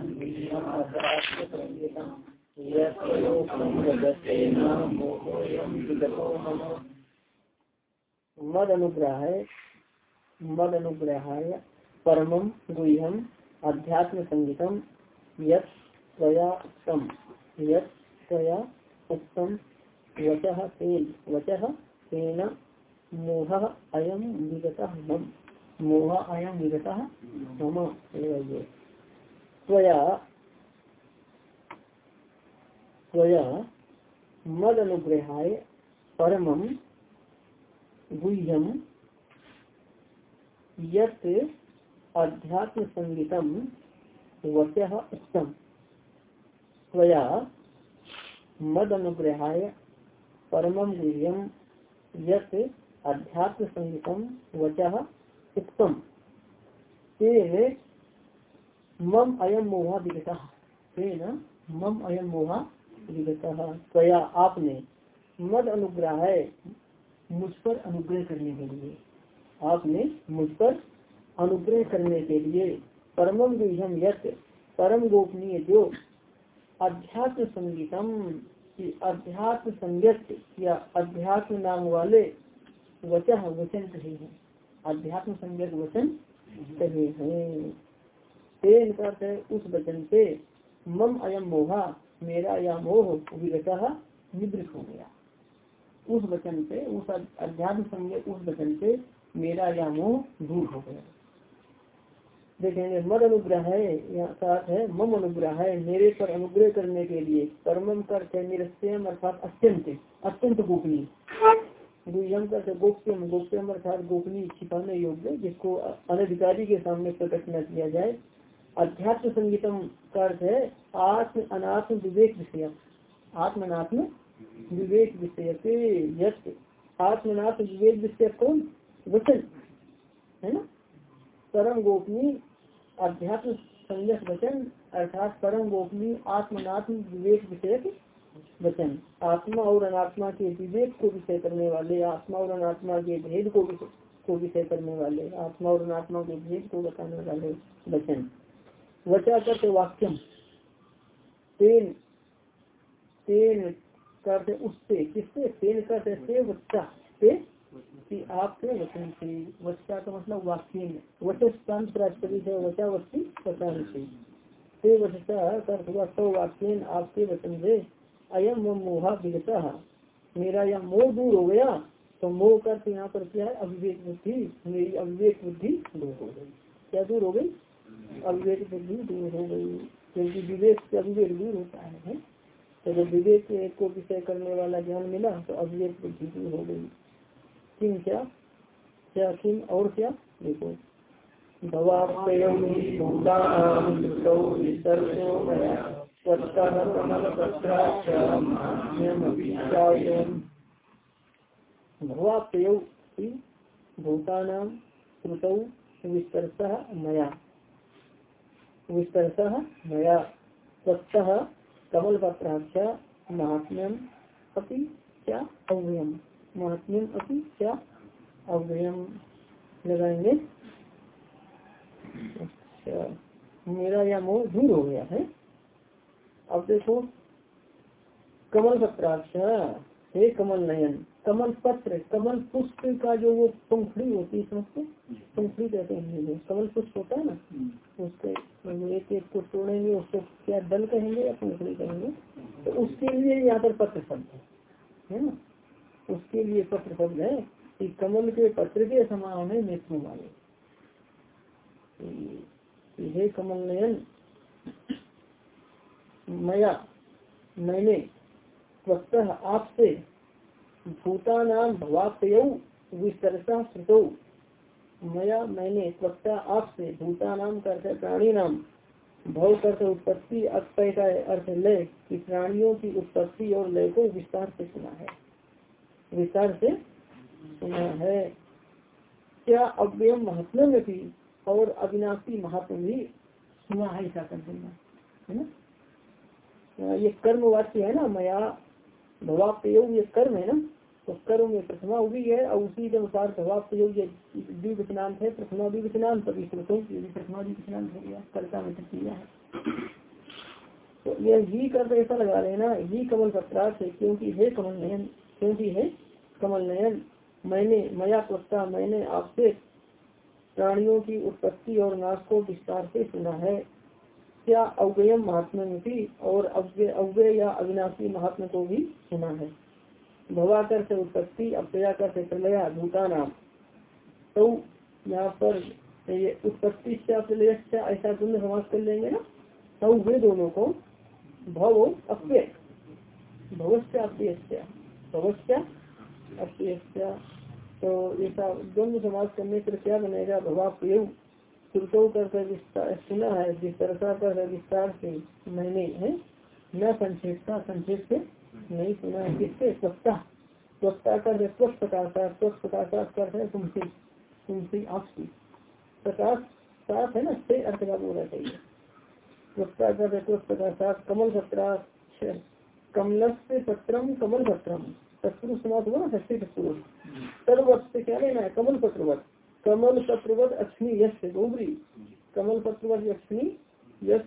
मद अनुग्रह मद अनुग्रह परमम गुह्यम अध्यात्म संगीतम यया उत्तम वच तेन वच तेन मोह अयम विगत मम। मोह अयम विगत मम। मद अनुग्रहाय परमम गुह्यम यत अध्यात्म संगीतम वच उत्तम मद अनुग्रहाय परमम गुह्यम यत अध्यात्म संगीतम वच उत्तम मम अयम मोहा विगता। तेन मम अयम मोहा विगता। त्वया आपने मद अनुग्रह है मुझ पर अनुग्रह करने के लिए। आपने मुझ पर अनुग्रह करने के लिए परमम गुह्यम यत परम गोपनीय जो अध्यात्म संगीतम अध्यात्म संगत या अध्यात्म नाम वाले वचन वचन कहे हैं। अध्यात्म संगत वचन कहे हैं। करते उस वचन से, मम अयम मोहा, मेरा या मोह विगता निवृत्त हो गया। उस वचन से, उस अध्यात्म संगत उस वचन से मेरा या मोह दूर हो गया। देखेंगे, मद अनुग्रह है यहाँ साथ है, मम अनुग्रह है, मेरे पर अनुग्रह करने के लिए परमम करते निरस्यम अर्थात अत्यंत अत्यंत गोपनीय। गुह्यम करते गोप्यम गोप्यम अर्थात गोपनीय, छिपाने योग्य, जिसको अनधिकारी के सामने प्रकट न किया जाए अध्यात्म संगीतम का अर्थ है आत्म अनात्म विवेक विषय। आत्म अनात्म विवेक विषय से आत्म अनात्म विवेक विषय कौन? वचन। है ना? परम गोपनीय अध्यात्म संयस वचन, अर्थात परम गोपनीय आत्मनात्म विवेक विषय वचन। आत्मा और अनात्मा के विवेक को विषय करने वाले, आत्मा और अनात्मा के भेद को विषय करने वाले, आत्मा और अनात्मा के भेद को बताने वाले वचन। वचा करते वाक्यम। तेन तेन करते उससे किससे? तेन करते से वच्चा से? कि आपके वचन से। वच्चा का मतलब वाक्य वचस्तांत प्राचरित है। वचा वस्ती प्रकार से ते वचसा तो वाक्य आपके वचन से। अयम व मोहा विगता। मेरा यह मोह दूर हो गया। तो मोह करते यहाँ पर क्या है? अविवेक बुद्धि। मेरी अविवेक बुद्धि दूर हो गई। क्या दूर हो गई? अविवेक बुद्धि दूर हो गई, क्योंकि विवेक से अविवेक दूर होता है तो जब विवेक को विषय करने वाला ज्ञान मिला तो अविवेक बुद्धि दूर हो गई। किम क्या? क्या किम और क्या? देखो। भूतानाम श्रुतौ विस्तरत मया। विस्तरत मया स्वतः कमल पत्राक्ष महात्म्यम अपनी क्या अव्ययम। महात्म्यम अपनी क्या अव्ययम। लगाएँगे। अच्छा मेरा यह मोह दूर हो गया है। अब देखो कमल पत्राक्ष हे कमल नयन कमल पत्र कमल पुष्प का जो वो पंखड़ी होती है समझते पंखड़ी कहते हैं कमल पुष्प होता है ना? उसके एक एक को तोड़ेंगे उसको क्या दल कहेंगे या पंखड़ी कहेंगे? तो उसके लिए यहाँ पर पत्र शब्द है है ना? उसके लिए पत्र शब्द है कि कमल के पत्र के समान है नेत्रों वाले। हे कमल नयन मया मैंने स्वतः आपसे भूतानाम भवाप्तयौ विस्तरता श्रुतौ मया, मैंने स्वतः आपसे भूतानाम करते प्राणी नाम भव करते उत्पत्ति अक्षय का अर्थ लय कि प्राणियों की उत्पत्ति और लय को विस्तार से सुना है। विस्तार से सुना है। क्या अव्ययम महात्मा भी और अविनाशी महात्मा भी सुना है ऐसा कर देना है ना? ये कर्म वाक्य है ना, मया भवाप ये कर्म है ना? तो कर्म में प्रथमा हुई है, और उसी के अनुसार भवाप द्विवचनांत है, प्रथमा द्विवचनांत तभी श्रुतों यदि प्रथमा द्विवचनांत हो गया कर्ता में तृतीया है। तो यह ही कर ऐसा लगा लेना ही कमल पत्रार्थ है, क्योंकि है कमल नयन, क्योंकि है कमल नयन, मैंने, मया पुस्ता मैंने आपसे प्राणियों की उत्पत्ति और नाश को विस्तार से सुना है। क्या अव्ययम महात्मा भी और अव्यय या अविनाशी महात्मा को भी सुना है। भवाकर से उत्पत्ति अव्यया कर से प्रलया भूता नाम तो यहाँ पर ये उत्पत्ति से ऐसा तुम समाज कर लेंगे ना? तो वे दोनों को भव अव्यय भवस्य अव्यय भवस्य अव्यय तो ऐसा द्वंद समाज करने पर क्या बनेगा? भवाप्रिय। श्रुतो कर सुना है विस्तरता कर विस्तार से मैंने, है, न संक्षेपता संक्षेप से नहीं सुना है। किससे? स्वच्छता। स्वच्छता कर स्वच्छ प्रकाशा स्वच्छ प्रकाशा कर है तुमसे तुमसे आपसी प्रकाश साफ़ है ना? से अर्थ का बोला चाहिए स्वच्छता कर स्वच्छ प्रकाशा कमल पत्रा कमल से पत्रम कमल पत्रम शत्रु समाज हुआ ना, षष्ठी शत्रु सर्वत से क्या लेना है? कमल पत्रवत कमल पत्रवत अक्षनी यश गोबरी कमल पत्रवत अक्षनी यश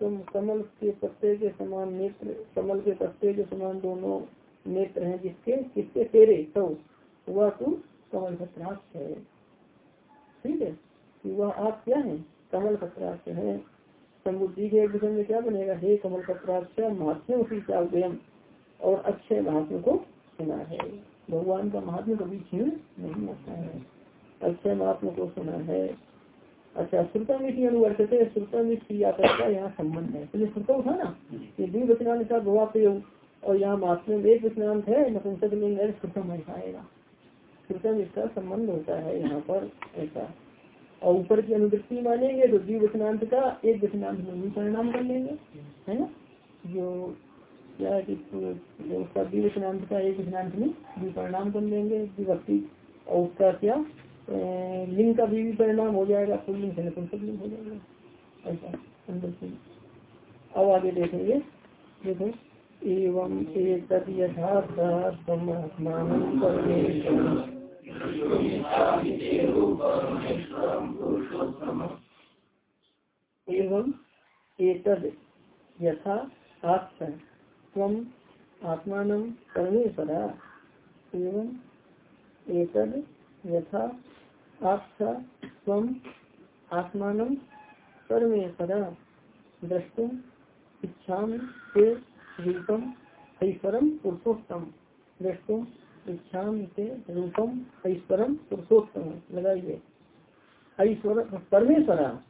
तुम कमल के पत्ते के समान नेत्र, कमल के पत्ते के समान दोनों नेत्र हैं जिसके किसके तेरे तो वह तू कमल पत्राक्ष है। ठीक है? वह आप क्या है? कमल पत्राक्ष है। समुद्री के एक में क्या बनेगा? हे कमल पत्राक्ष महात्मा उसी चाव्यम और अक्षय महात्म को सुना है। भगवान का महात्मा कभी क्षीण नहीं होता है। अक्षय महात्मा को सुना है। अच्छा श्रुता मिट्टी अनुवर्तते श्रुता मिट्टी का यहाँ संबंध है? तो श्रुता था ना ये द्विवचनांत का गोवा प्रयोग और यहाँ महात्मा में एक वचनांत है नपुंसक लिंग श्रुतम ऐसा आएगा। श्रुतम इसका संबंध होता है यहाँ पर, ऐसा। और ऊपर की अनुवृत्ति मानेंगे तो द्विवचनांत का एक वचनांत में भी परिणाम कर लेंगे, है ना? जो, क्या है कि उसका द्विवचनांत का एक वचनांत में भी परिणाम कर लेंगे विभक्ति और उसका क्या? लिंग का भी, परिणाम हो जाएगा पुलिंग से नपुंसक लिंग हो जाएगा। ऐसा अब आगे देखेंगे। देखो एवं एक एवं यथा आत्म तम आत्मान परमेश्वरा एवं यथा आत्था तम आत्मान परमेश्वरा द्रष्टुम इच्छा से रूपम ऐश्वरम पुरुषोत्तम। द्रष्टुम इच्छा से रूपम ऐश्वरम पुरुषोत्तम। लगाइए। ऐश्वर, परमेश्वरा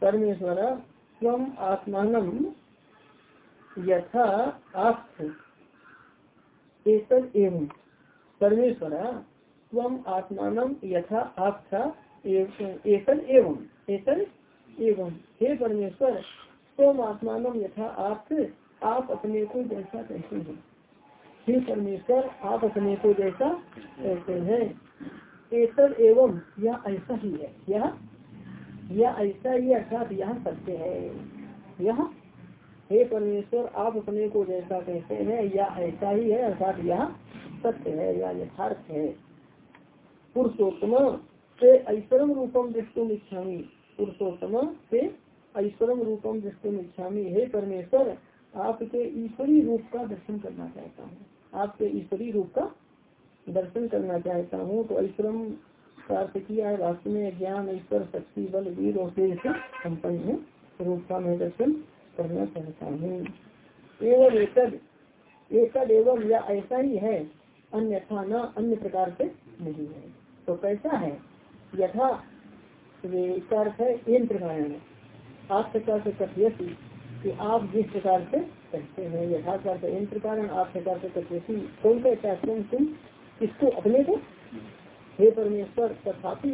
परमेश्वरा स्वम आत्मान यथा आस्थ एवं। परमेश्वरा स्वम आत्मान यथा आस्था एतद एवं एतद एवं हे परमेश्वर स्वम आत्मान यथा आप आप अपने को जैसा कहते हैं। हे परमेश्वर, आप अपने को जैसा कहते हैं। एतर एवं यह ऐसा ही है। यह यह ऐसा ही अर्थात यह सत्य है। यह हे परमेश्वर, आप अपने को जैसा कहते हैं या ऐसा ही है, अर्थात यह सत्य है या यथार्थ है। पुरुषोत्तम से ऐश्वरम रूपम दृष्टुम इच्छा पुरुषोत्तम से ऐश्वरम रूपम दृष्टुम इच्छा हे परमेश्वर आपके ईश्वरी रूप का दर्शन करना चाहता हूँ। आपके ईश्वरी रूप का दर्शन करना चाहता हूँ। तो का अर्थ किया है वास्तव में ज्ञान, ईश्वर, शक्ति, बल, वीर और तेज संपन्न रूप का मैं दर्शन करना चाहता हूँ। एवं एकद ऐसा ही है। अन्यथा न, अन्य प्रकार से नहीं है। तो कैसा है? यथा इसका अर्थ है इन प्रकार आप प्रकार से कथयसी कि आप जिस प्रकार से कहते हैं यथार्थ इन प्रकार आप प्रकार से कहते कौन कहता है? तुम किसको अपने को? हे परमेश्वर, तथापि,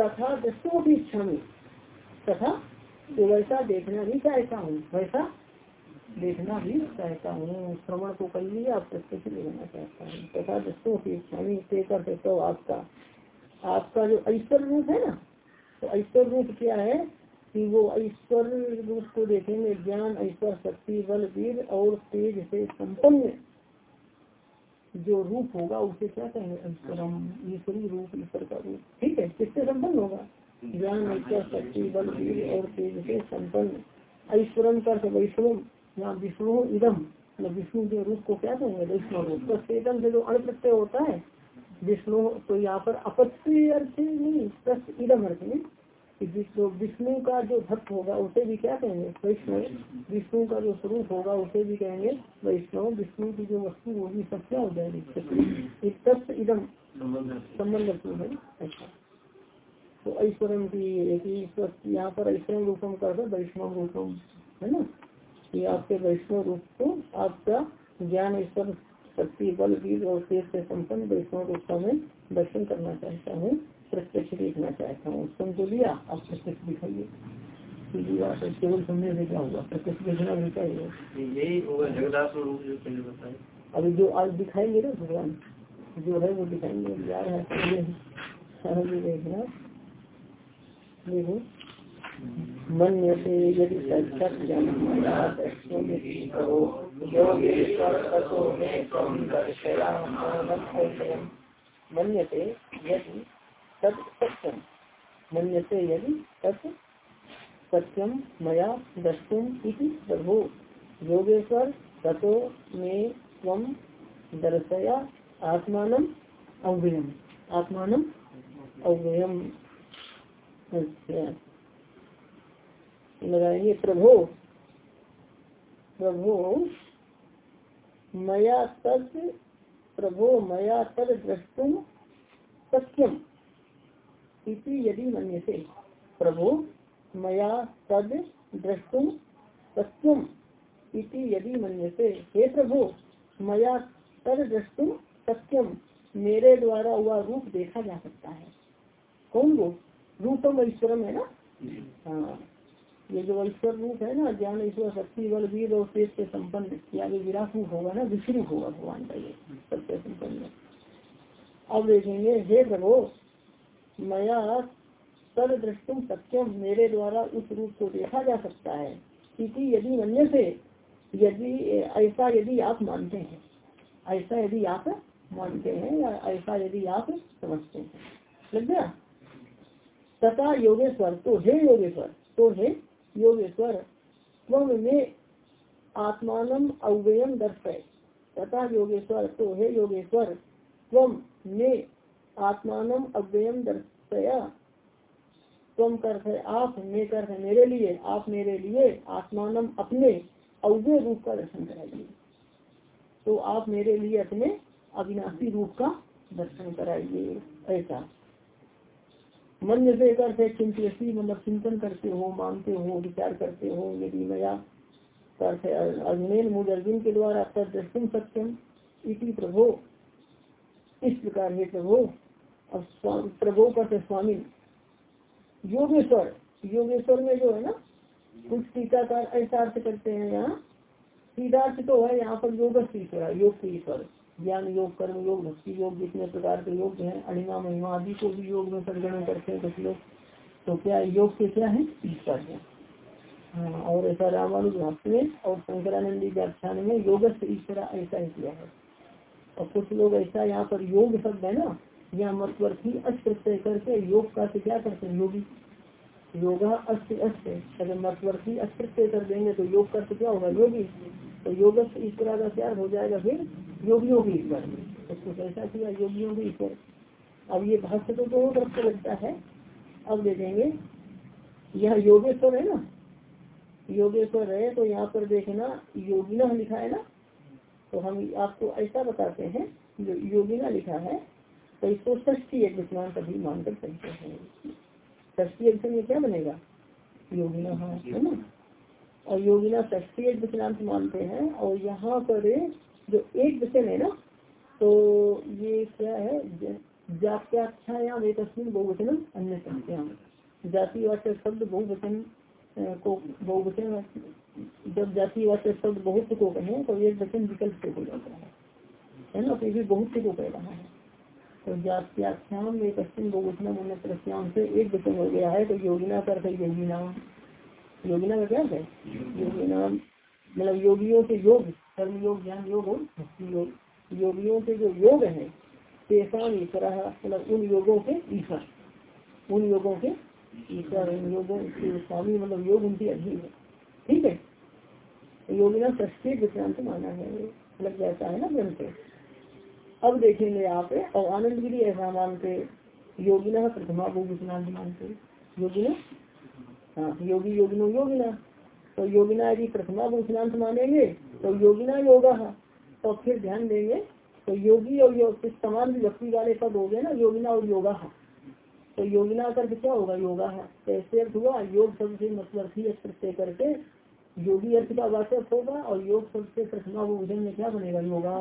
तथा दस्तों की में तथा तो वैसा देखना भी चाहता हूँ, वैसा देखना भी चाहता हूँ, श्रवण को कर लिया प्रत्यक्ष लेना चाहता हूँ। तथा दस्तों की इच्छा में तय कर तो आपका। आपका जो ऐश्वर्य रूप है ना तो ऐश्वर्य रूप क्या है कि वो ईश्वर रूप को देखेंगे, ज्ञान ईश्वर शक्ति, बल, वीर और तेज से संपन्न। जो रूप होगा, उसे क्या कहेंगे? ईश्वरी रूप, ईश्वर का रूप। ठीक है, किससे संपन्न होगा? ज्ञान इच्छा शक्ति, बल, वीर और तेज से संपन्न। ऐश्वरम कर वैष्णव यहाँ विष्णु इदम मतलब विष्णु के रूप को क्या कहेंगे वैष्णव रूप तो चेतन से जो अण प्रत्यय होता है विष्णु तो यहाँ पर अपत्य अर्थ नहीं प्लस इदम अर्थ में विष्णु विष्णु का जो भक्त होगा उसे भी क्या कहेंगे? वैष्णव। विष्णु का जो स्वरूप होगा उसे भी कहेंगे वैष्णव। विष्णु की जो वस्तु होगी सब क्या हो जाएगी? इदम संबंध है। अच्छा। तो ऐश्वर्य की यहाँ पर ऐश्वर्य रूपम कर वैष्णव रूपम है ना? ये आपके वैष्णव रूप को आपका ज्ञान ईश्वर शक्ति बल वीर और तेज से संपन्न वैष्णव रूप का मैं दर्शन करना चाहता हूँ प्रत्यक्ष देखना चाहता हूँ। सुन तो लिया आप प्रत्यक्ष दिखाइए। केवल सुनने से क्या होगा प्रत्यक्ष देखना भी चाहिए अभी जो आज दिखाएँगे ना भगवान जो है वो दिखाएँगे। यार है देखना देखो। मन से यदि मन्यते यदि तत् सत्यम मन्यते यदि तत् सत्यम मया दस्तुम इति प्रभु। योगेश्वर, ततो में स्वम दर्शया आत्मान अव्ययम। आत्मान अव्ययम। अच्छा लगाएँगे प्रभु प्रभु मया तद प्रभु मया तद द्रष्टुम सत्यम इति यदि से प्रभु मया तद द्रष्टुम सत्यम इति यदि से हे प्रभु मया तद द्रष्टुम सत्यम मेरे द्वारा हुआ रूप देखा जा सकता है। कौन वो? रूपम ईश्वरम है ना? हाँ। ये जो ईश्वर रूप है ना, ज्ञान ईश्वर शक्ति बल वीर और तेज से संपन्न, या विराट रूप होगा ना विश्व होगा भगवान का ये सबसे संपन्न। अब देखेंगे, हे प्रभु, मया सर दृष्टुम सत्यम मेरे द्वारा उस रूप को देखा जा सकता है। क्योंकि यदि अन्य से यदि ऐसा यदि आप मानते हैं, ऐसा यदि आप मानते हैं, या ऐसा यदि आप समझते हैं। लग गया? तथा योगेश्वर तो हे योगेश्वर तो हे योगेश्वर तम में आत्मान अव्ययम दर्शय। तथा योगेश्वर तो हे योगेश्वर तम में आत्मान अव्ययम दर्शया। तुम कर आप, मैं कर मेरे लिए, आप मेरे लिए आत्मान अपने अव्यय रूप का दर्शन कराइए। तो आप मेरे लिए अपने अविनाशी रूप का दर्शन कराइए, ऐसा। मन से करते चिंती मतलब चिंतन करते हो, मानते हो, विचार करते हो, यदि नया करते अर्जुन मुझ अर्जुन के द्वारा तदृष्टि सत्यम, इति प्रभो। इस प्रकार हे प्रभो, अब प्रभो का स्वामी, योगेश्वर योगेश्वर में जो है ना, कुछ टीकाकार ऐसा अर्थ करते हैं यहाँ सीधार्थ तो है, यहाँ पर योग ईश्वर योग ईश्वर ज्ञान योग, कर्म योग, भक्ति योग जितने प्रकार के योग हैं, अणिमा, महिमा आदि को भी योग में परिगणन करते हैं कुछ लोग। तो क्या योग के क्या है? ईश्वर है। और ऐसा रामानुज में और शंकरानंदी व्याख्यान में योग से ईश्वर ऐसा ही किया है। और कुछ लोग ऐसा यहाँ पर योग शब्द है ना यहाँ मतवर्थी अष्ट करके योग का से क्या करते हैं? योगी। योगा अस्त अस्त अगर मतवर्थी अष्ट कर देंगे तो योग का क्या होगा? योगी। तो योग ईश्वर का क्या हो जाएगा, फिर योगियों की ईश्वर। उसको कैसा किया? योगियों की ईश्वर। अब ये भाष्य तो दोनों तरफ़ से लगता है। अब देखेंगे, यह योगेश्वर है ना? योगेश्वर है तो यहाँ पर देखना, योगिना लिखा है ना? तो हम आपको ऐसा बताते हैं, जो योगिना लिखा है तो इसको ष्टी एक विद्वान कभी मानकर सकते हैं। ष्टी एक क्या बनेगा? योगिना, है ना? और योगिना ष्टी एक विक्रांत मानते हैं, और यहाँ पर जो एक वचन है ना तो ये क्या है जात्याख्यायाम एक बहुवचन अन्य संख्याम जाति वाच्य शब्द बहुवचन को, बहुवचन, जब जाति वाच्य शब्द बहुत को कहें तो एक वचन विकल्प से हो जाता है। है ना तो ये बहुत को कह रहा है। तो जात्याख्याम एक बहुवचन अन्य प्रश्याम से एक वचन हो गया है तो योगिना कर योगिना योगिना का क्या है? योगिना मतलब योगियों के योग कर्म योग ज्ञान योग और भक्ति योग योगियों के जो योग है तेसाम ईश्वर मतलब उन योगों के ईश्वर। उन योगों के ईश्वर योग स्वामी मतलब योग उनकी अधीन है। ठीक है? योगिना षष्ठी विक्रांत माना है। लग जाता है ना ग्रंथ अब देखेंगे यहाँ पे, और आनंद गिरी ऐसा मानते, योगिना प्रथमा भू विक्रांत मानते। योगिना हाँ योगी योगिनो योगिना। तो योगिना यदि प्रथमा विक्रांत मानेंगे तो योगिना योगा। तो फिर ध्यान देंगे तो योगी और योग समान व्यक्ति वाले पद हो गए ना, योगिना और योगा। तो योगिना कर क्या होगा? योगा है। तो ऐसे अर्थ हुआ, योग शब्द से मतलब प्रत्यय करके योगी अर्थ का वाचक होगा और योग शब्द से प्रथमा भोजन में क्या बनेगा? योगा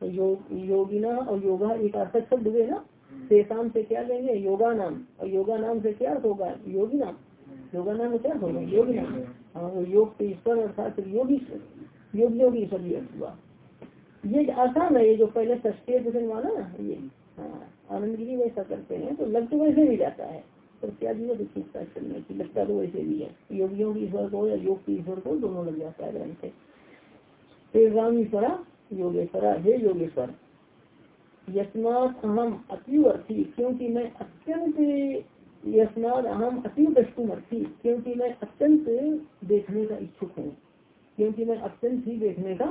तो योग योगिना और योगा एक अर्थक शब्द हुए ना शेषाम से क्या लेंगे? योगा नाम। और योगा नाम से क्या अर्थ होगा? योगी नाम। योगा नाम क्या होगा योगी नाम हाँ। योग के ईश्वर अर्थात योगी योग योगी अर्थ हुआ। ये आसान है, ये जो पहले भजन माना ना, ये हाँ आनंद गिरी वैसा करते हैं तो लग तो वैसे भी जाता है। जी विशेषता की लगता तो वैसे भी है। योगियों की ईश्वर को या योग की ईश्वर को दोनों लग जाता है ग्रंथ से राम ईश्वरा योगेश्वरा, हे योगेश्वर, यस्मात अहम अतीवर्थी क्योंकि मैं अत्यंत यस्मात अहम अतीव दृष्टुमर्थी क्योंकि मैं अत्यंत देखने का इच्छुक हूँ। क्योंकि मैं अत्यंत ही देखने का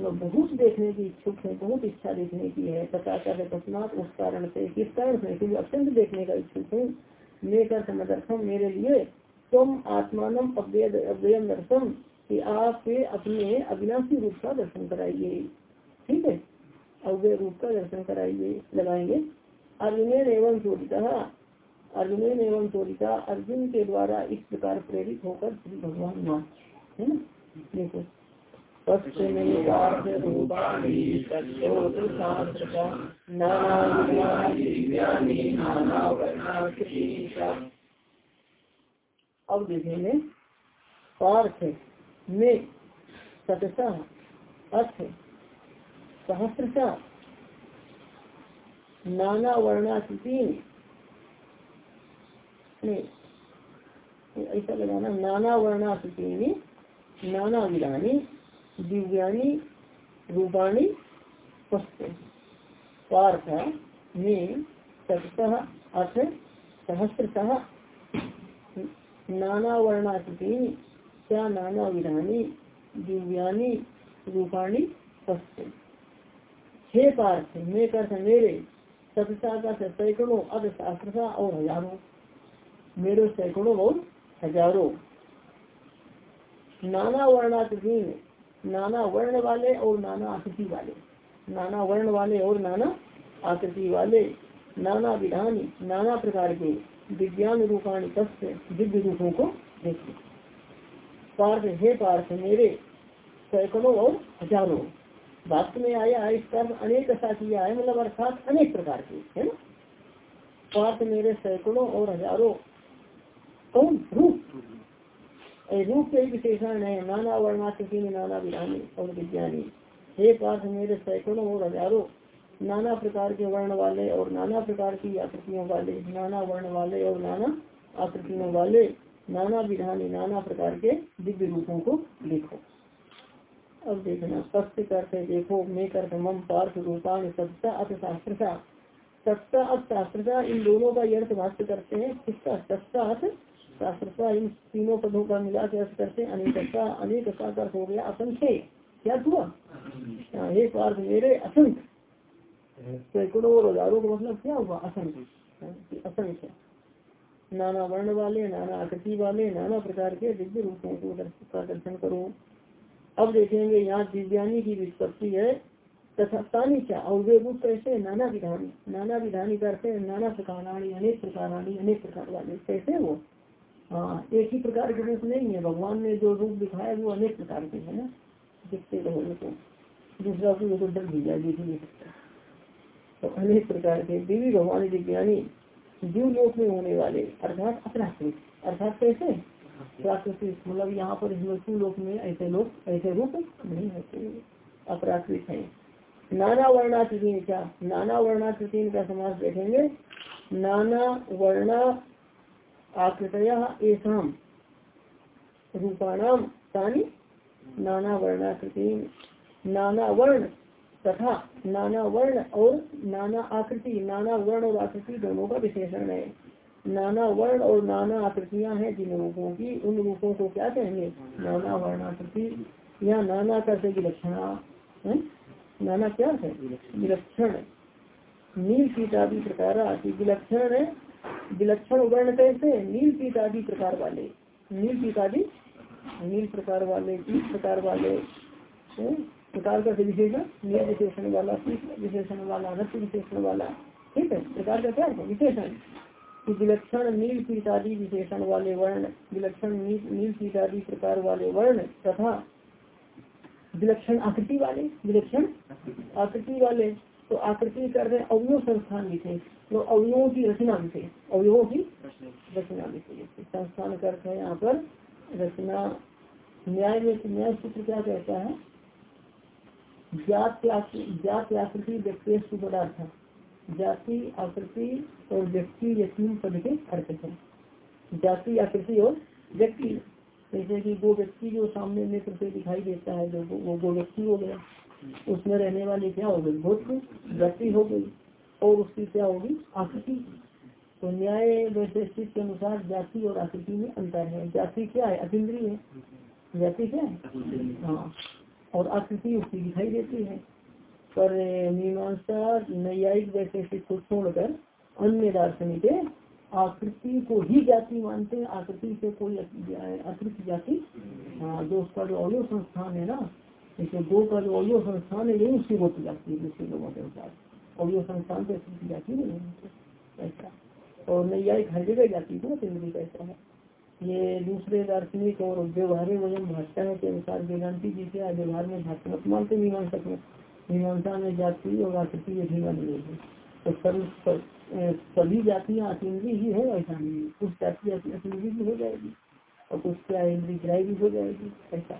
बहुत देखने की इच्छुक हूँ बहुत इच्छा देखने की है। तथा तस्मात उस कारण से किस कारण से क्योंकि अत्यंत देखने का इच्छुक हूँ। लेकर समदर्थम मेरे लिए तुम आत्मान अव्ययम दर्शन कि आप अपने अविनाशी रूप का दर्शन कराइए। ठीक है? अव्यय रूप का दर्शन कराइए लगाएँगे। अर्जुन एवं चोरिता अर्जुन एवं चोरिता अर्जुन के द्वारा इस प्रकार प्रेरित होकर श्री भगवान मान है ना? देखो। अब देखेंगे, पार्थ में सतसा, अर्थ सहस्रता नाना वर्णाकृति ऐसा लगाना नाना वर्णाकृति नाना विधानी दिव्यानी रूपाणी पार्थ में सतः अर्थ सहस्रतः नाना वर्णाकृति क्या नाना विधानी दिव्यानी रूपाणी स्पष्ट हे पार्थ में कर मेरे सतता का सैकड़ों अर्ध शास्त्रता और हज़ारों मेरे सैकड़ों और हज़ारों। नाना वर्णाकृति नाना वर्ण वाले और नाना आकृति वाले। नाना वर्ण वाले और नाना आकृति वाले। नाना विधान, नाना प्रकार के विज्ञान रूपाणी तत्व दिव्य रूपों को देखे पार्थ, हे पार्थ, मेरे सैकड़ों और हज़ारों। वास्तव में आया है इसका अनेक ऐसा किया है मतलब अर्थात अनेक प्रकार के, है ना? पार्थ मेरे सैकड़ों और हज़ारों। कौन रूप रूप के विशेषण है नाना वर्णाकृति में नाना विधानी और विज्ञानी हे पार्थ मेरे सैकड़ों और हज़ारों नाना प्रकार के वर्ण वाले और नाना प्रकार की आकृतियों वाले नाना वर्ण वाले और नाना आकृतियों वाले नाना विधानी नाना प्रकार के दिव्य रूपों को देखो अब देखना सत्य करते देखो मैं करते मम पार्थ रूपान सत्ता अर्थशास्त्रता सत्ता अर्थशास्त्रता इन दोनों का अर्थ भाष्य करते हैं किसका सत्ता अर्थ शास्त्रता इन तीनों पदों का मिला के अर्थ करते अनेकता अनेक हो गया असंख्य। क्या हुआ? हाँ, एक अर्थ मेरे असंख्य। सैकड़ों और हज़ारों का मतलब क्या हुआ? असंख्य। हाँ, असंख्य। नाना वर्ण वाले नाना आकृति वाले नाना प्रकार के दिव्य रूपों को दर्शन करो। अब देखेंगे यहाँ दिव्यानी की विस्पत्ति है। तथा क्या? और वे रूप कैसे नाना विधानी। नाना विधानी करते नाना प्रकार अनेक प्रकार अनेक प्रकार वाले। कैसे वो? हाँ एक ही प्रकार के रूप नहीं है। भगवान ने जो रूप दिखाया, वो अनेक प्रकार के है ना। दिखते रहोगे तो दूसरा को तो डर भी जाए देख नहीं सकता तो अनेक प्रकार के देवी भगवान विज्ञानी जीव लोक में होने वाले, अर्थात अपराकृत अर्थात कैसे? प्राकृतिक मतलब यहाँ पर हिंदू लोक में ऐसे लोग, ऐसे रूप नहीं होते। अपराकृत है। नाना वर्णाकृति क्या नाना वर्णाकृति का समाज देखेंगे। नाना वर्णा आकृतया एसाम रूपाणाम तानी नाना वर्णाकृति नाना वर्ण तथा नाना वर्ण और नाना आकृति नाना वर्ण और आकृति दोनों का विशेषण है। नाना वर्ण और नाना आकृतियाँ हैं जिन रूपों की, उन रूपों को क्या कहेंगे? नाना वर्णाकृति या नाना करते विलक्षणा नाना क्या है? विलक्षण। नील पीत आदि प्रकार विलक्षण है। विलक्षण वर्ण कैसे नील पीत आदि प्रकार वाले। नील पीत आदि नील प्रकार वाले पीत प्रकार वाले प्रकार का विशेषण नील विशेषण वाला विशेषण वाला रक्त विशेषण वाला। ठीक है? प्रकार का क्या है? विशेषण। विलक्षण नील पीत आदि विशेषण वाले वर्ण, विलक्षण नील पीत आदि प्रकार वाले वर्ण तथा विलक्षण आकृति वाले, विलक्षण आकृति वाले। तो आकृति कर रहे अवयव संस्थान विशेष तो अवयवों की रचना विशेष अवयवों की रचना विशेष संस्थान करते हैं यहाँ पर रचना। न्याय में न्याय सूत्र क्या कहता है? जात आकृति व्यक्ति पदार्थ। जाति आकृति और व्यक्ति ये तीन पद के अर्थ है जाति आकृति और व्यक्ति। जैसे कि वो व्यक्ति जो सामने नेत्र से दिखाई देता है, जो वो वो व्यक्ति हो गया उसमें रहने वाली क्या हो गई? भूत जाति हो गई और उसकी क्या होगी? आकृति। तो न्याय वैशिष्ट के अनुसार जाति और आकृति में अंतर है। जाति क्या है? अतिद्रीय है। जाति क्या है? हाँ। और आकृति उसकी दिखाई देती है। पर मीमांसा न्यायिक वैशिष्ट को छोड़कर अन्य दार्शनिक आकृति को ही जाति मानते हैं। आकृति से कोई अतिरिक्त जाति हाँ जो उसका जो अवयव संस्थान है ना जैसे दो का जो अवयव संस्थान है, यही उसकी होती जाती है, दूसरे लोगों के अनुसार। अवयव संस्थान से अतिरिक्त जाति नहीं ऐसा। और नैयायिक हर जगह जाती है ना तिंदी कैसा है। ये दूसरे दार्शनिक और व्यवहार वज़न भाषा के अनुसार वेदांति जी के व्यवहार में भाषा मत मानते, मीमांसक में। मीमांसा में जाति और आकृति ये भी मानी गई है। तो सर्व सभी जातियाँ अतिद्री ही है, ऐसा नहीं कुछ जाति अतिद्री भी हो जाएगी, और कुछ क्या इंद्री ग्राही भी हो जाएगी, ऐसा।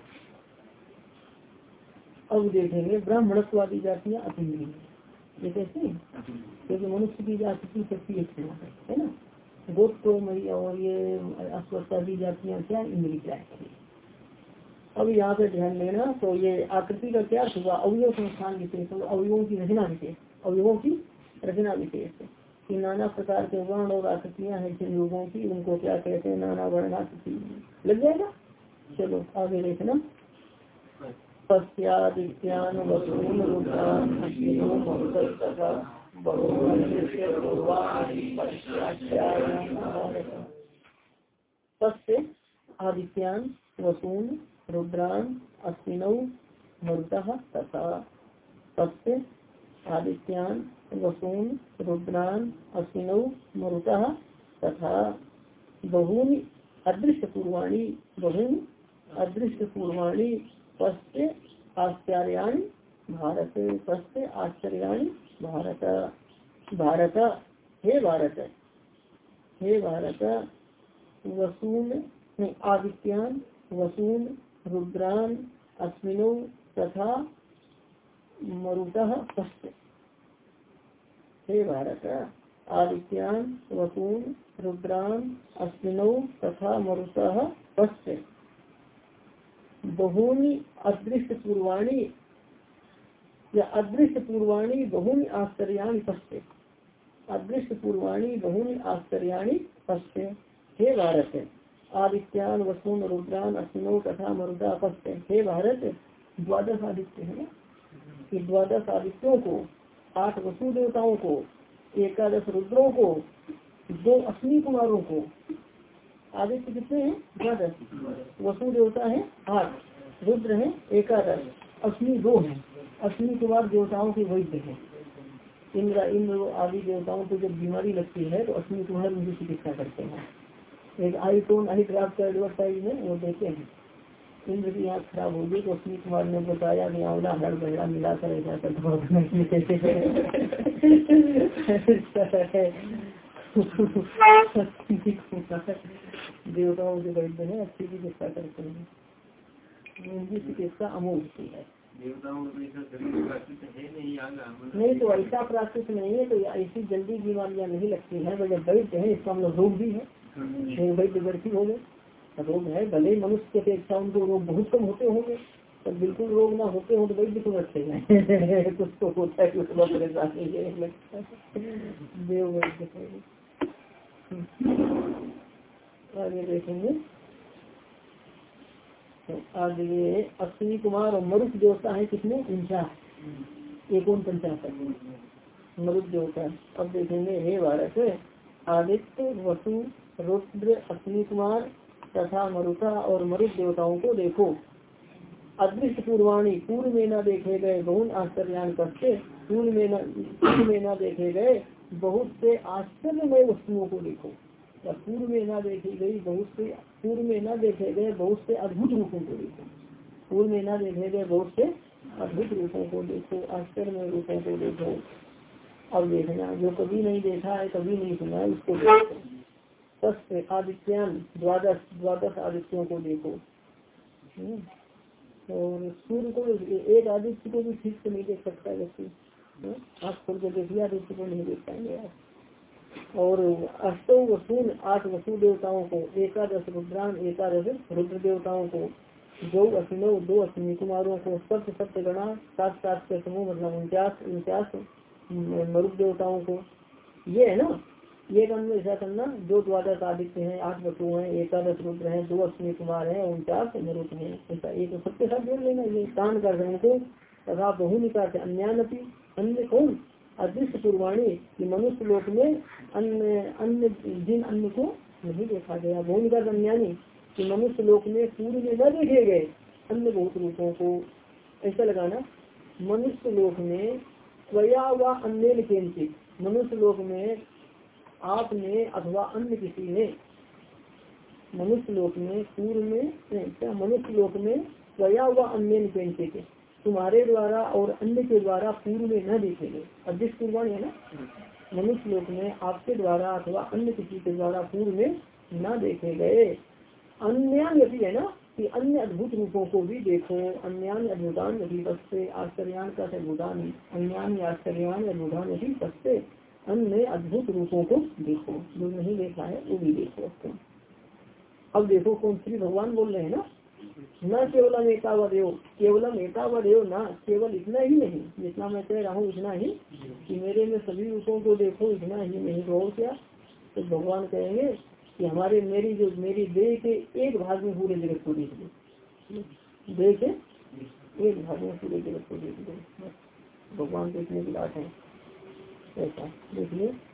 अब देखेंगे ब्राह्मणत्वादी जातियाँ अतिद्री ये कैसे? क्योंकि मनुष्य की जाति की शक्ति है ना? गोत्रोमयी और ये अश्वत्थादी जातियाँ क्या इंद्री है? अब यहाँ पे ध्यान देना तो ये आकृति का क्या हुआ? अवयव संस्थान विशेष अवयवों की रचना विशेष अवयवों की रचना विशेष कि नाना प्रकार के वर्ण और आकृतियाँ हैं जिन लोगों की, उनको क्या कहते हैं? नाना वर्ण आकृति लग जाएगा? चलो, आगे देखना। पश्चादित्यान आदित्यान, वसून, रुद्रान अश्विनौ मरुत तथा। तस्य आदित्यान, वसून, रुद्रान अश्विनौ मरुत तथा। बहूनि अदृश्य पूर्वाणी बहूनि अदृश्य पूर्वाणी पश्चे आश्चर्याणी भारत पश्चे आश्चर्याणी भारत भारत, हे भारत हे भारत, वसून आदित्यान, वसून रुद्रान अश्विनौ तथा मरुत पश्च हे भारत, आदित्यान, वसून रुद्रान अश्विनौ तथा मरुत पश्च बहूनी अदृश्य पूर्वाणी या अदृश्य पूर्वाणी बहुनी आश्चर्याणी पश्चे अदृश्य पूर्वाणी बहुनी आश्चर्याणी पश्चे हे भारत, आदित्यान, वसून, रुद्रान, अश्विनो तथा मरुदा पश्चे हे भारत, द्वादश आदित्य है ना? कि द्वादश आदित्यों को, आठ वसु देवताओं को, एकादश रुद्रों को, दो अश्विनी कुमारों को आदित्य कितने हैं द्वादश वसु देवता है आठ रुद्र है एकादश अश्विनी दो है। अश्विनी कुमार देवताओं के वैद्य है। इंद्र इंद्र आदि देवताओं को जब बीमारी लगती है तो अश्विनी कुमार उनकी चिकित्सा करते हैं। एक आईटोन आई ड्राफ्ट का एडवर्टाइज में वो देते हैं। इंद्र की आँख खराब होगी तो अश्विनी कुमार ने बताया कि आंवला हर बहरा मिला कर ऐसा कर देवताओं के वैद्य है अच्छी की चिकित्सा करते हैं उनकी चिकित्सा अमोघ है नहीं तो ऐसा प्राकृत नहीं है तो ऐसी जल्दी बीमारियाँ नहीं लगती है जब वैद्य है इसका मतलब रोग भी है हो गए रोग है भले ही। मनुष्य की अपेक्षा उनको रोग बहुत कम होते होंगे तो बिल्कुल रोग ना होते हो तो वैद्य क्यों रखे हैं कुछ तो होता है। कुछ परेशानी है। आगे देखेंगे। तो आगे अश्विनी कुमार और मरुत देवता है किसने उनचास एक पंचाशत मरुत देवता अब देखेंगे, हे भारत, आदित्य, वसु, रुद्र, अश्विनी कुमार तथा मरुता और मरुत देवताओं को देखो। अदृश्य पूर्वाणी, पूर्व में न देखे गए बहुत आश्चर्यान करते पूर्व में न देखे गए बहुत से आश्चर्यमय वस्तुओं को देखो। या पूर्व में न देखी गई बहुत से पूर्व में न देखे गए, बहुत से अद्भुत रूपों को देखो। पूर्व में न देखे गए, बहुत से अद्भुत रूपों को देखो आश्चर्य रूपों को देखो। अब देखना, जो कभी नहीं देखा है, कभी नहीं सुना है, उसको देखो। सस्त आदित्यान द्वादश द्वादश आदित्यों को देखो। हम्म। और सूर्य को एक आदित्य को भी ठीक से नहीं देख सकता व्यक्ति। आँख खोल के देखिए आदित्य को नहीं देख पाएँगे आप। और अष्टो वसून आठ वसु देवताओं को, एकादश रुद्रान एकादश रुद्र देवताओं को, दो अश्विनो, दो अश्विनी कुमारों को, सप्त सप्त गणा सात सात के समूह मतलब उनचास उनचास मरुद देवताओं को। ये है ना? ये काम में ऐसा करना, दो द्वादश आदित्य हैं, आठ वसु हैं, एकादश रुद्र हैं, दो अश्विनी कुमार हैं, उनचास मरुद हैं। ऐसा एक सबके साथ जोड़ लेना, ये कान कर रहे को तथा बहु निकाल अन्य अन्य कौन? अदृश्य पूर्वाणी, की मनुष्य लोक में अन्य अन्य जिन अन्य को नहीं देखा गया। भूमि का अन्यानी, कि मनुष्य लोक में सूर्य में न देखे गए अन्य बहुत रूपों को। ऐसा लगाना, मनुष्य लोक में स्वया व अन्य केंद्रित मनुष्य लोक में आपने अथवा अन्य किसी ने। मनुष्य लोक में सूर्य में क्या मनुष्य लोक में स्वया व अन्य केंद्रित तुम्हारे द्वारा और अन्य के द्वारा पूर्व में न देखे गए अदृष्ट पूर्वाण है ना, मनुष्य लोक में आपके द्वारा अथवा अन्य किसी के द्वारा पूर्व में न देखे गए। अन्य है ना, कि अन्य अद्भुत रूपों को भी देखो। अन्यान अद्भुतान से आश्चर्यान का अद्भुतान, अन्यान आश्चर्यान अद्भुतान अधिपस्ते अन्य अद्भुत रूपों को देखो। जो नहीं देखा है, वो भी देखो। अब देखो कौन श्री भगवान बोल रहे हैं ना न केवलम एकावदेव केवलम एकावदेव न, केवल इतना ही नहीं, जितना मैं कह रहा हूँ इतना ही, कि मेरे में सभी रूपों को देखो, इतना ही नहीं तो और क्या? तो भगवान कहेंगे कि हमारे, मेरी जो, मेरी देह के एक भाग में पूरे जगत को देख लो। देह के एक भाग में पूरे जगत को देख लो। भगवान देखने की बात है। ऐसा, देखिए। यही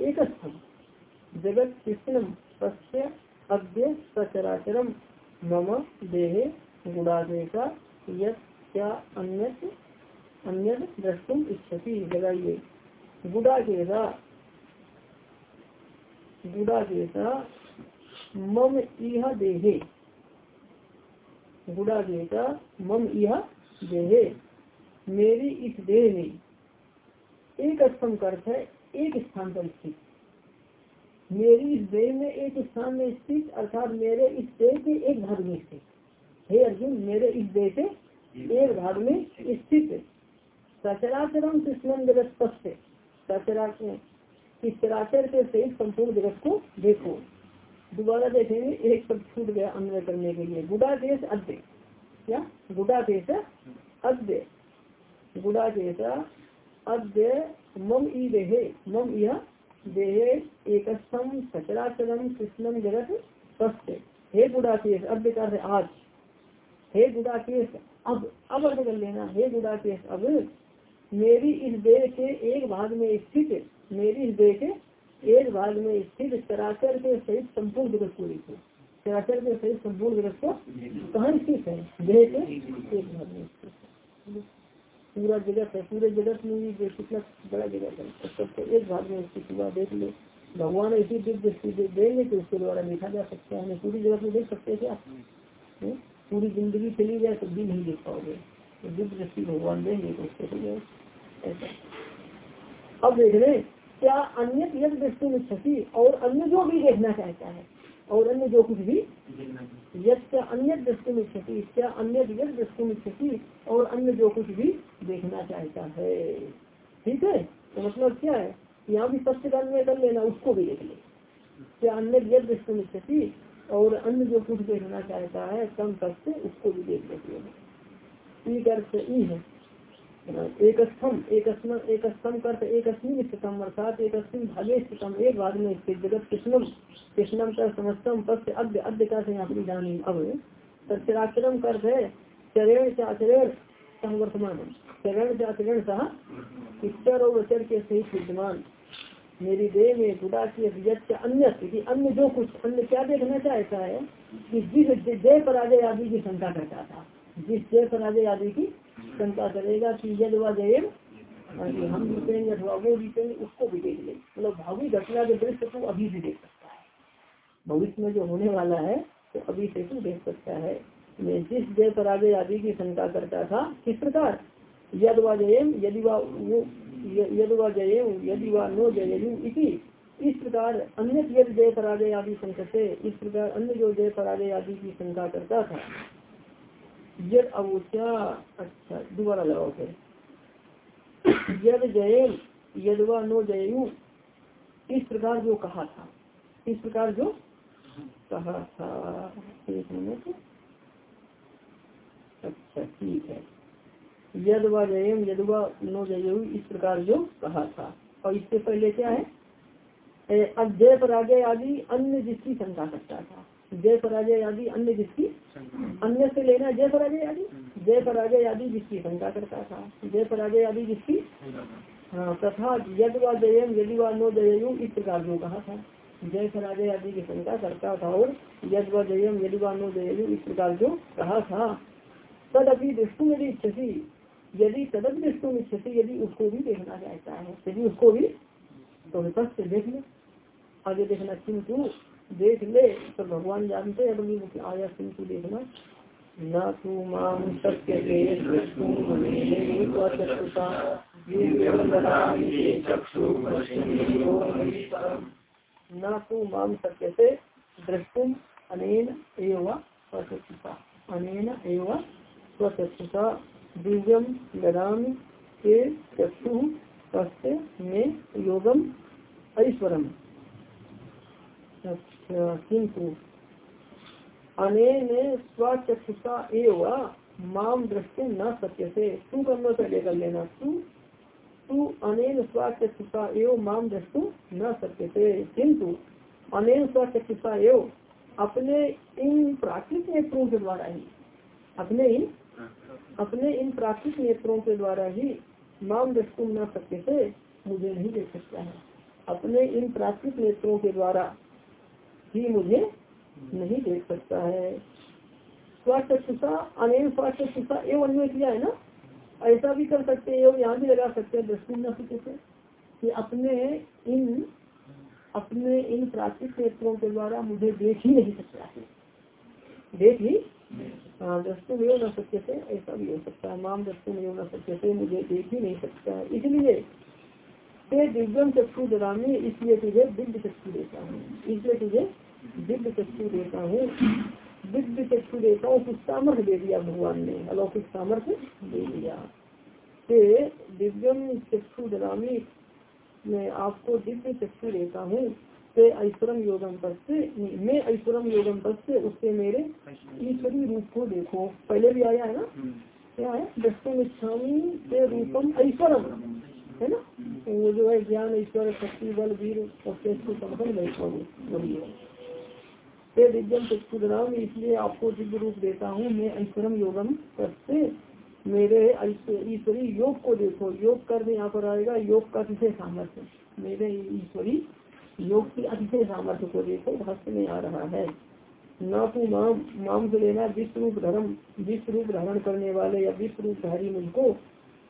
एकस्थम जगत कृष्णम तस्य अद्य सचराचरम, मम देहे गुणादेशा क्या अन्य अन्य द्रष्टुम इच्छति। मम इह देहे। मम इह देहे। मेरी इस देह में एक स्तंभ अर्थ है एक स्थान पर स्थित। मेरी इस देह में एक स्थान में स्थित, अर्थात मेरे इस देह के एक भाग में स्थित। हे अर्जुन, मेरे इस देह के एक भाग में स्थित। सचराचरम कृष्ण जगत स्पष्ट सचराचर इस चराचर के सहित संपूर्ण जगत को देखो। दोबारा देखेंगे, एक शब्द छूट गया अन्वय करने के लिए। गुड़ा देश अद्य। क्या? गुड़ा देश अद्य। गुड़ा देश अद्य मम ई देहे, मम यह देहे एक सचराचरम कृष्णम जगत स्वस्थ हे गुडाकेश, अब विकार है आज। हे गुडाकेश, अब अब अर्थ कर लेना। हे गुडाकेश, अब मेरी इस देह के एक भाग में स्थित, मेरी इस देह के एक भाग में स्थित चराचर के सहित संपूर्ण जगत को देखो। चराचर के सहित संपूर्ण जगत को कहाँ स्थित है? देह के एक भाग में स्थित। पूरा जगत है पूरे जगत में भी कितना बड़ा जगत है तो सबको एक भाग में स्थित हुआ देख लो। भगवान ऐसी दिव्य दृष्टि देंगे तो उसके द्वारा देखा जा सकता है। पूरी जगत में देख सकते हैं क्या? हम्म? पूरी ज़िंदगी चली जाए तब भी नहीं देख पाओगे। तो दिव्य दृष्टि भगवान देंगे तो उसके हो ऐसा। अब देख रहे क्या अन्य यद दृष्टि में क्षति और अन्य जो भी देखना चाहता है और अन्य जो कुछ भी अन्य दृष्टि में क्षति क्या अन्य दृष्टि में क्षति और अन्य जो कुछ भी देखना चाहता है। ठीक है? तो मतलब क्या है? यहाँ भी सत्य का अन्य कर लेना उसको भी देख ले। क्या अन्य दृष्टि में क्षति और अन्य जो कुछ देखना चाहता है कम सत्य उसको भी देख लेते हैं? है। एक स्तम एक एक अर्थात एक स्थितम एक भाग में स्थित जगत कृष्णम कृष्णम का समस्तम अद्य अद्य का से जानी अब चरण से आचरण चरण से आचरण सह और अचर के सहित विद्यमान। मेरी देह में गुड़ा की अन्य अन्य जो कुछ, अन्य क्या देखना चाहता है कि जिस जय पराजय आदि की शंका करता था, जिस जय पराजय आदि की शंका करेगा कि यद व जय हम जीतेंगे अथवा वो जीतेंगे उसको भी देख ले मतलब भावी घटना के दृश्य को अभी भी देख सकता है। भविष्य में जो होने वाला है तो अभी से तू देख सकता है मैं जिस जय पराजय आदि की शंका करता था, किस प्रकार? यद व जयम, यदि वो यद व जयम, यदि व नो जयू इसी इस प्रकार अन्य जय पराजय आदि संकट इस प्रकार अन्य जो जय पराजय आदि की शंका करता था यद अच्छा दोबारा लगाओ फिर। यद जयम यदवा नो जयू इस प्रकार जो कहा था, इस प्रकार जो कहा था। एक मिनट। अच्छा ठीक है। यद व जयम यदवा नो जयू इस प्रकार जो कहा था। और इससे पहले क्या है? अब जय पराजय आदि, अन्य जिसकी शंका करता था। जय पराजय आदि अन्य जिसकी? अन्य से लेना जय पराजय आदि जय पराजय आदि जिसकी? शंका करता था। जय पराजय आदि जिसकी हाँ तथा यद व जयम यदि व नो जयू इस प्रकार जो कहा था। जय पराजय आदि की शंका करता था और यद व जयम यदि व नो जयू इस प्रकार जो कहा था। तद अभी दृष्टि यदि इच्छसी यदि तदप दृष्टि इच्छसी यदि उसको भी देखना चाहता है यदि उसको भी तो विपक्ष देख ले। आगे देखना किंतु देख ले तो भगवान जानते हैं अपनी आया किंतु देखना। न तू माम सत्य न तू माम सत्य से दृष्टुम अनेन एवं स्वचक्षुता। अनेन एवं स्वचक्षुता। दिव्यम गदाम के चक्षु स्वस्थ में योगम ऐश्वरम। किंतु अनेन स्वचक्षुषा एवं माम दृष्टि न सत्य से तू करना पहले कर लेना। तू तू अनेन स्वचक्षुषा एवं माम दृष्टु न सत्य से किंतु अनेन स्वचक्षुषा एवं अपने इन प्राकृतिक नेत्रों के द्वारा ही, अपने ही अपने इन प्राकृतिक नेत्रों के द्वारा ही माम दृष्टु न सत्य से मुझे नहीं देख सकता है। अपने इन प्राकृतिक नेत्रों के द्वारा ही मुझे नहीं देख सकता है। स्वाचक्षुषा अनेक स्वाचक्षुषा एवं अन्य किया है ना, ऐसा भी कर सकते हैं एवं यहाँ भी लगा सकते हैं, दृष्टि न से कि अपने इन अपने इन प्राकृतिक क्षेत्रों के द्वारा मुझे देख ही नहीं सकता है। देख ही हाँ दृष्टि में न सत्य से ऐसा भी हो सकता है। माम दृष्टि में न सत्य से मुझे देख ही नहीं सकता इसलिए ते दिव्यम चक्षु दरामी इसलिए तुझे दिव्य चक्षु देता हूँ। इसलिए तुझे दिव्य चक्षु देता हूँ। दिव्य चक्षु देता हूँ कुछ सामर्थ्य दे दिया भगवान ने। अलौकिक सामर्थ्य दे दिया। ते दिव्यम चक्षु दरामी मैं आपको दिव्य चक्षु देता हूँ। से ऐश्वरम योगम पद से मैं ऐश्वरम योगम पद से उससे मेरे ईश्वरी रूप को देखो। पहले भी आया है ना? क्या है? इच्छामी से रूपम ऐश्वरम। है ना? वो जो है ज्ञान, ईश्वर, शक्ति, बल, वीर और वही है। दिव्यम चक्षुराम इसलिए आपको दिव्य रूप देता हूँ, मैं ऐश्वरम योगम से मेरे ईश्वरी योग को देखो। योग करने यहाँ पर आएगा, योग का अतिशय सामर्थ्य। मेरे ईश्वरी योग की अतिशय सामर्थ्य को देखो भाष्य में आ रहा है। न तो माम माम से लेना, विश्व रूप धर्म, विश्व रूप धारण करने वाले या विश्व रूप धारी मुझको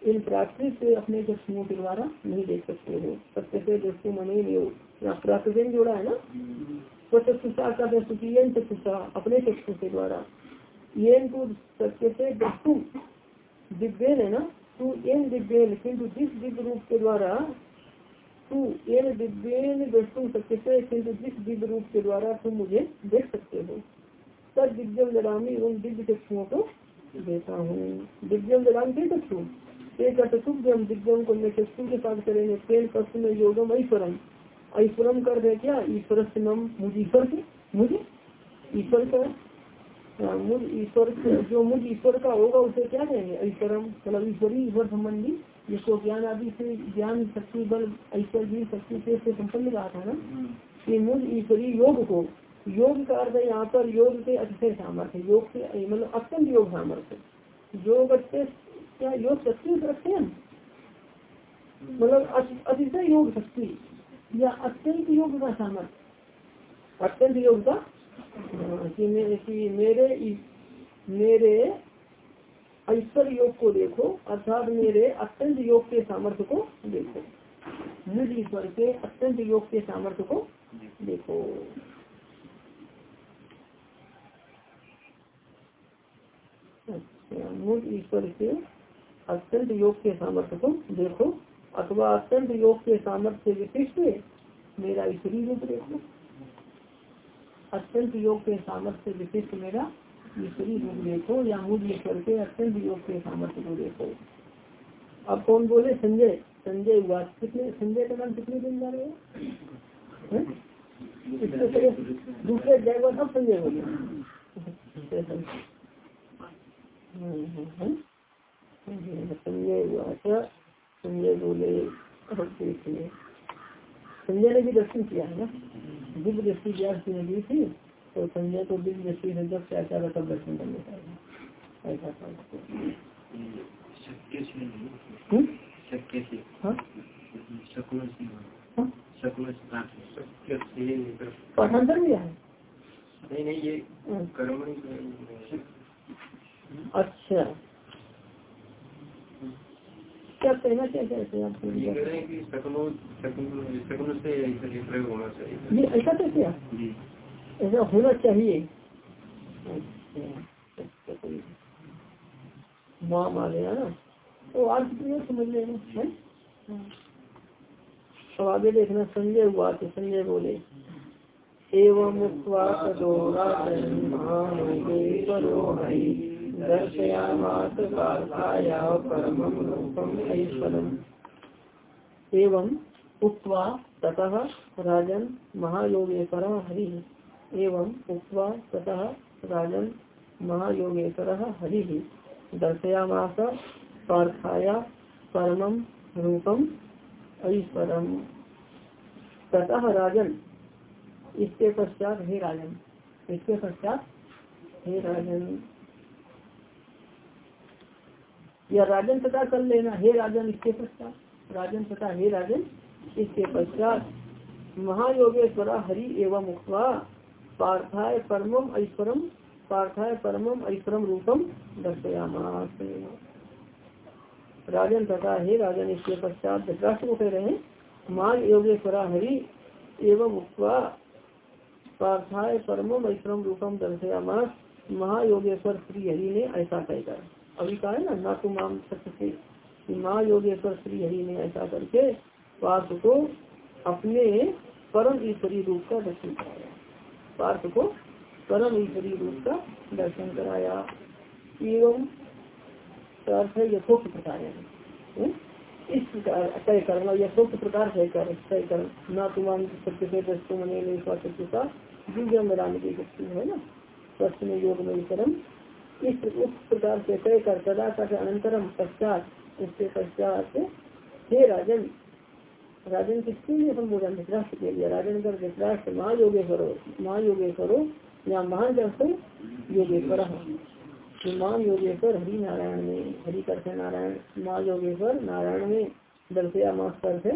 इन प्राकृतिक से अपने चक्षुओं के द्वारा नहीं देख सकते हो। सत्य से दृष्टि मनी प्राकृतिक जोड़ा है ना? तो चक्षुषा का दृष्टि चक्षुषा अपने चक्षु के द्वारा। ये सत्य से दृष्टु दिव्य है ना? तू इन दिव्य किन्तु जिस दिव्य रूप के द्वारा तू एन दिव्यन दृष्टुम सत्य से किन्तु जिस दिव्य रूप के द्वारा तुम मुझे देख सकते हो। तब दिव्यम जलामी एवं दिव्य चक्षुओं को देता हूँ। दिव्यम जलाम के चक्षु एक दिव्यम को चक्षु के साथ करेंगे पक्ष में योगम ऐश्वरम। ऐश्वरम कर दे क्या? ईश्वर से नम मुझे ईश्वर से? मुझे? ईश्वर का? मुझ ईश्वर जो मुझ ईश्वर का होगा उसे क्या कहेंगे? ऐश्वरम। मतलब ईश्वरी ईश्वर संबंधी जिसको ज्ञान आदि से ज्ञान शक्ति बल ऐश्वर्य शक्ति से, संपन्न कहा था ना? कि मुझ ईश्वरी योग को योग का अर्थ है यहाँ पर योग के अतिशय सामर्थ्य योग से मतलब अत्यंत योग सामर्थ्य योग क्या योग शक्ति रखते हैं मतलब अतिशय योग शक्ति या अत्यंत योग का सामर्थ्य अत्यंत योग का कि, मेरे मेरे योग को देखो अर्थात मेरे अत्यंत योग के सामर्थ्य को देखो। मुझ ईश्वर के अत्यंत योग के सामर्थ्य को देखो। अच्छा मुझ ईश्वर के अत्यंत योग के सामर्थ्य को देखो अथवा अत्यंत योग के सामर्थ्य विशिष्ट मेरा ईश्वरी रूप देखो। अत्यंत योग के सामर्थ्य विशिष्ट मेरा ईश्वरी रूप देखो या मुझ ईश्वर के अत्यंत योग के सामर्थ्य को देखो। अब कौन बोले? संजय। संजय हुआ। कितने संजय का नाम कितने दिन जा रहे हैं? दूसरे जयवर अब संजय हो गया संजय संजय बोले देखिए संजय ने भी दर्शन किया है ना? दिव्य दृष्टि व्यास ने दी थी। तो संजय को दिव्य दृष्टि से जब से आचार्य तब दर्शन करने का ऐसा था पाठांतर भी है? नहीं नहीं ये कर्म अच्छा। क्या कहना क्या कहते हैं आप ये ऐसा कैसे ऐसा होना चाहिए। माँ मारे ना। तो आज समझ लेना है? अब आगे देखना संजय हुआ तो संजय बोले एवं एवं उक्वा ततः राजन महायोगेश्वर हरि। एवं उक्वा ततः राजन महायोगेश्वर हरि। दर्शयामास पार्थाया परम रूपम ऐश्वरम। ततः राजन इसके पश्चात हे राजन इसके पश्चात हे राजन। या राजन तथा कर लेना। हे राजन, इसके पश्चात। राजन तथा हे राजन, इसके पश्चात। महायोगेश्वरा हरि एवं मुक्वा पार्थाय परमम ऐश्वरम पार्थाय परमम ऐश्वरम रूपम दर्शयामास। राजन तथा हे राजन, इसके पश्चात धृतराष्ट्र को रहे। हैं मान योगेश्वरा हरि एवं मुक्वा पार्थाय परमम ऐश्वरम रूपम दर्शयामास। महायोगेश्वर श्री हरि ने ऐसा कहकर अभी कहा है ना ना तुम आम सत्य से माँ योगेश्वर श्री हरि ने ऐसा करके पार्थ को अपने परम ईश्वरी रूप का दर्शन कराया। पार्थ को परम ईश्वरी रूप का दर्शन कराया। एवं अर्थ यथोक्त प्रकार है। इस प्रकार तय करना यथोक्त प्रकार तय कर तय कर। ना तुम सत्य से दृष्टि मने सत्य का दिव्य मराने की है ना। स्वस्थ में योग में परम इस उस प्रकार से तय कर सदा का अनंतरम पश्चात, उसके पश्चात हे राजन राजन किसके लिए संबोधन धृतराष्ट्र के लिए राजन कर धृतराष्ट्र महायोगेश्वरो महायोगेश्वरो, या महान दर्शन योगेश्वर। महान योगेश्वर हरि नारायण में हरि करते नारायण, महायोगेश्वर नारायण में दर्शया मास कर से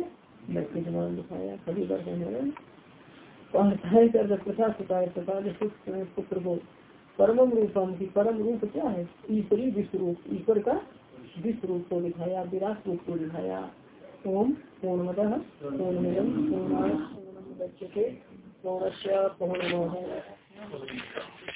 दक्षिण मान दिखाया हरि करते नारायण और पुत्र को परम रूपम की परम रूप क्या है? ईश्वरी विश्व रूप ईश्वर का विश्व रूप को दिखाया, विराट रूप को दिखाया। ओम पूर्णमद पूर्णमिदम पूर्णा पूर्णम पूर्णस्य पूर्णम